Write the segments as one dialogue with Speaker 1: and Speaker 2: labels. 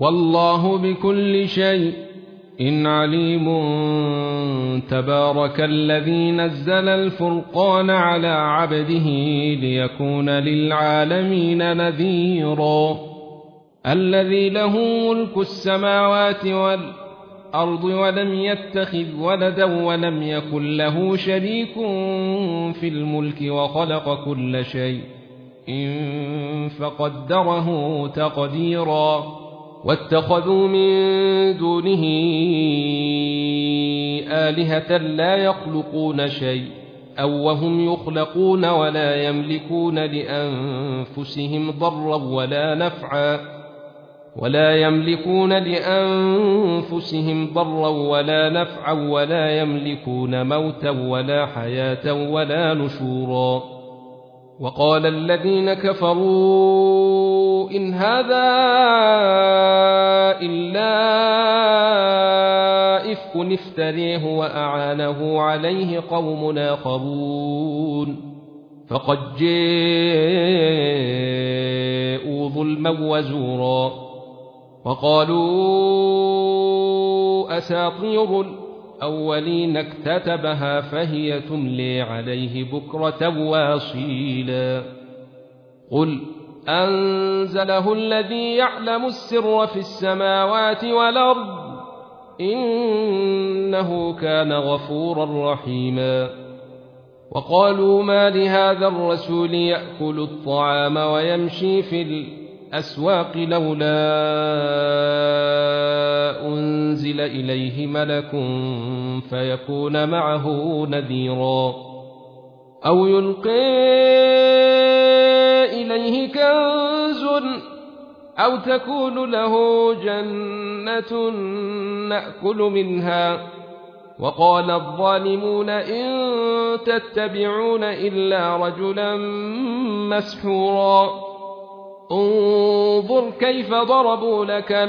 Speaker 1: والله بكل شيء إن عليم تبارك الذي نزل الفرقان على عبده ليكون للعالمين نذيرا الذي له ملك السماوات والأرض ولم يتخذ ولدا ولم يكن له شريك في الملك وخلق كل شيء إن فقدره تقديرا واتخذوا من دونه آلهة لا يخلقون شيء أو وهم يخلقون ولا يملكون لأنفسهم ضرا ولا نفعا ولا يملكون لأنفسهم ضرا ولا نفعا ولا يملكون موتا ولا حياة ولا نشورا. وقال الذين كفروا إن هذا إلا إفك افتريه وأعانه عليه قوم آخرون. فقد جاءوا ظلما وزورا وقالوا أساطير الأولين اكتتبها فهي تملي عليه بكرة واصيلا. قل أنزله الذي يعلم السر في السماوات والأرض إنه كان غفورا رحيما. وقالوا ما لهذا الرسول يأكل الطعام ويمشي في الأسواق لولا أنزل إليه ملك فيكون معه نذيرا. أو يلقي إليه كنز أو تكون له جنة نأكل منها. وقال الظالمون إن تتبعون إلا رجلا مسحورا. انظر كيف ضربوا لك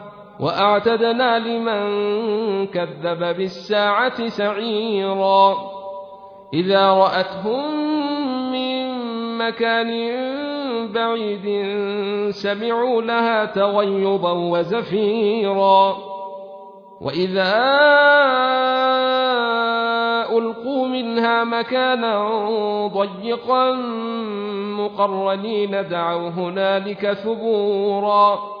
Speaker 1: وأعتدنا لمن كذب بالساعة سعيرا. إذا رأتهم من مكان بعيد سمعوا لها تغيظا وزفيرا. وإذا ألقوا منها مكانا ضيقا مقرنين دعوا هنالك ثبورا.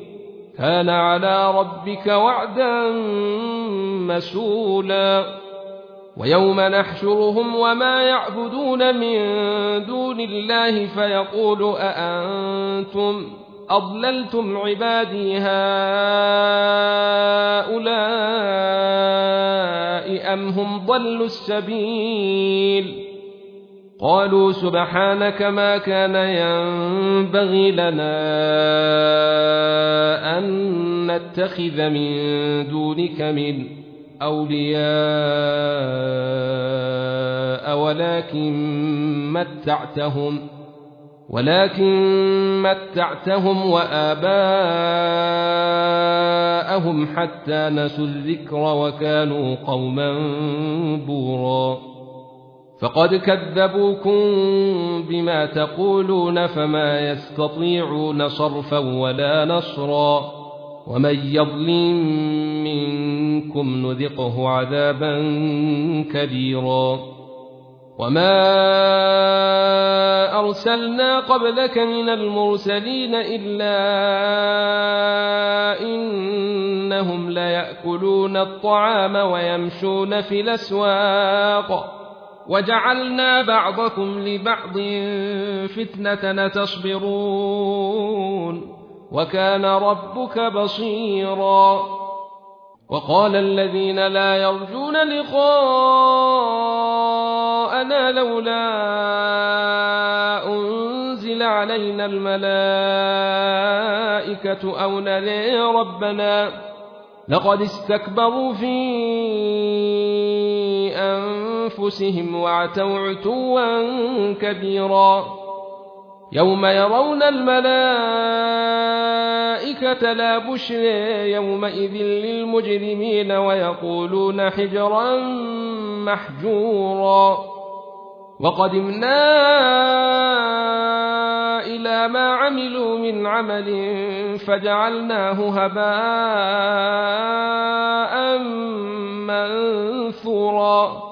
Speaker 1: كان على ربك وعدا مسولا. ويوم نحشرهم وما يعبدون من دون الله فيقول أأنتم أضللتم عبادي هؤلاء أم هم ضلوا السبيل؟ قالوا سبحانك ما كان ينبغي لنا أن نتخذ من دونك من أولياء ولكن متعتهم ولكن متعتهم وآباءهم حتى نسوا الذكر وكانوا قوما بورا فقد كذبوكم بما تقولون فما يستطيعون صرفا ولا نصرا ومن يظلم منكم نذقه عذابا كبيرا وما أرسلنا قبلك من المرسلين إلا إنهم ليأكلون الطعام ويمشون في الأسواق وجعلنا بعضكم لبعض فتنة تصبرون وكان ربك بصيرا. وقال الذين لا يرجون لقاءنا لولا أنزل علينا الملائكة أو نري ربنا. لقد استكبروا في أنفسهم وعتوا عتوا كبيرا. يوم يرون الملائكة لا بشر يومئذ للمجرمين ويقولون حجرا محجورا. وقدمنا إلى ما عملوا من عمل فجعلناه هباء منثورا.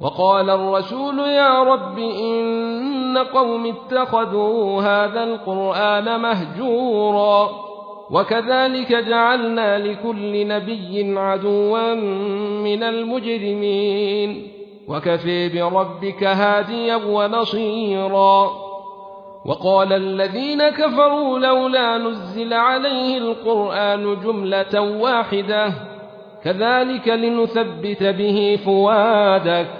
Speaker 1: وقال الرسول يا رب إن قوم اتخذوا هذا القرآن مهجورا وكذلك جعلنا لكل نبي عدوا من المجرمين وكفي بربك هاديا ونصيرا وقال الذين كفروا لولا نزل عليه القرآن جملة واحدة كذلك لنثبت به فوادك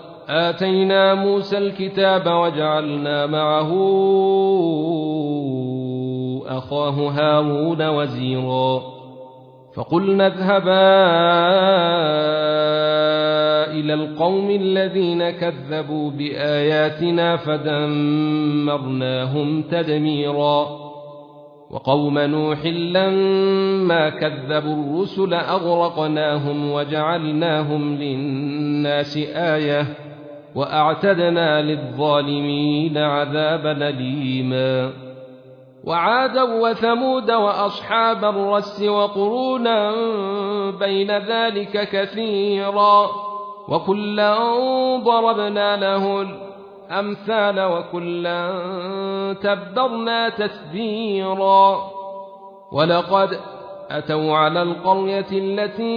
Speaker 1: آتينا موسى الكتاب وجعلنا معه أخاه هارون وزيرا. فقلنا اذهبا إلى القوم الذين كذبوا بآياتنا فدمرناهم تدميرا. وقوم نوح لما كذبوا الرسل أغرقناهم وجعلناهم للناس آيةً. وأعتدنا للظالمين عذابا أليما. وعادا وثمود وأصحاب الرس وقرونا بين ذلك كثيرا. وكلا ضربنا له الامثال وكلا تبرنا تتبيرا ولقد أتوا على القرية التي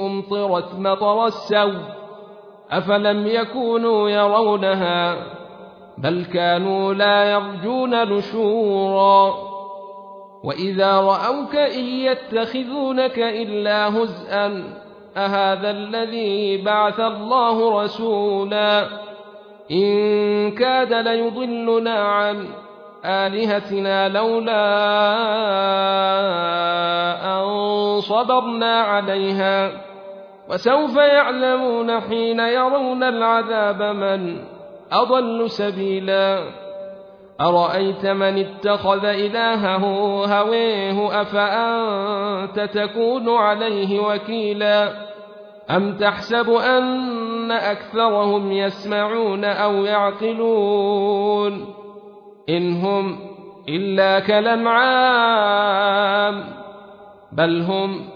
Speaker 1: أمطرت مطر السوء. أفلم يكونوا يرونها بل كانوا لا يرجون نشورا وإذا رأوك إن يتخذونك إلا هزءا أهذا الذي بعث الله رسولا إن كاد ليضلنا عن آلهتنا لولا أن صبرنا عليها وسوف يعلمون حين يرون العذاب من أضل سبيلا. أرأيت من اتخذ إلهه هويه أفأنت تكون عليه وكيلا؟ أم تحسب أن أكثرهم يسمعون أو يعقلون؟ إن هم إلا كالأنعام بل هم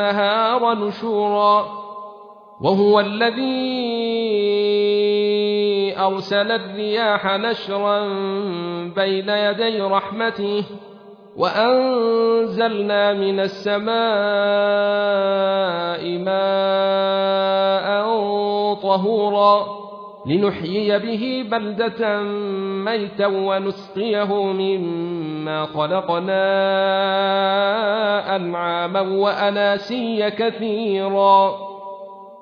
Speaker 1: النهار نشورا وهو الذي أرسل الرياح نشرا بين يدي رحمته وأنزلنا من السماء ماء طهورا لنحيي به بلدة ميتا ونسقيه مما خلقنا أنعاما وأناسيا كثيرا.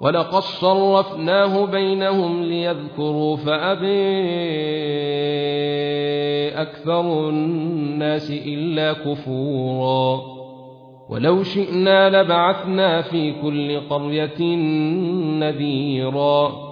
Speaker 1: ولقد صرفناه بينهم ليذكروا فأبي أكثر الناس إلا كفورا. ولو شئنا لبعثنا في كل قرية نذيرا.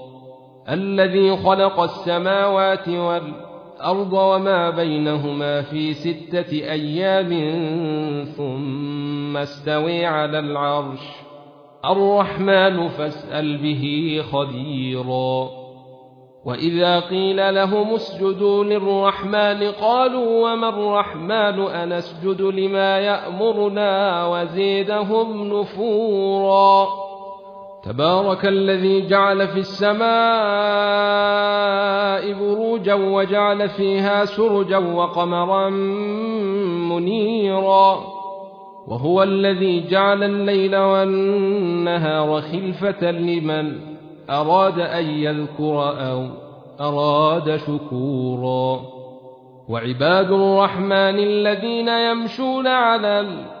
Speaker 1: الذي خلق السماوات والأرض وما بينهما في ستة أيام ثم استوي على العرش. الرحمن فاسأل به خبيرا. وإذا قيل لهم اسجدوا للرحمن قالوا وما الرحمن؟ أنسجد لما يأمرنا وزيدهم نفورا. تبارك الذي جعل في السماء بروجا وجعل فيها سرجا وقمرا منيرا. وهو الذي جعل الليل والنهار خلفة لمن أراد أن يذكر أو أراد شكورا. وعباد الرحمن الذين يمشون على الأرض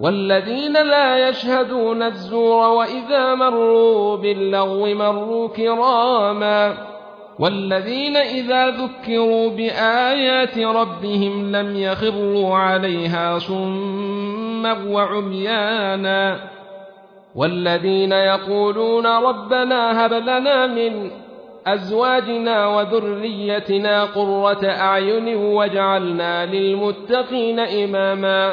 Speaker 1: والذين لا يشهدون الزور وإذا مروا باللغو مروا كراما والذين إذا ذكروا بآيات ربهم لم يخروا عليها صما وعميانا والذين يقولون ربنا هب لنا من أزواجنا وذريتنا قرة أعين واجعلنا للمتقين إماما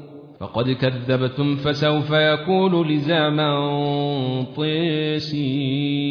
Speaker 1: فقد كذبتم فسوف يكون لزاما طيسين.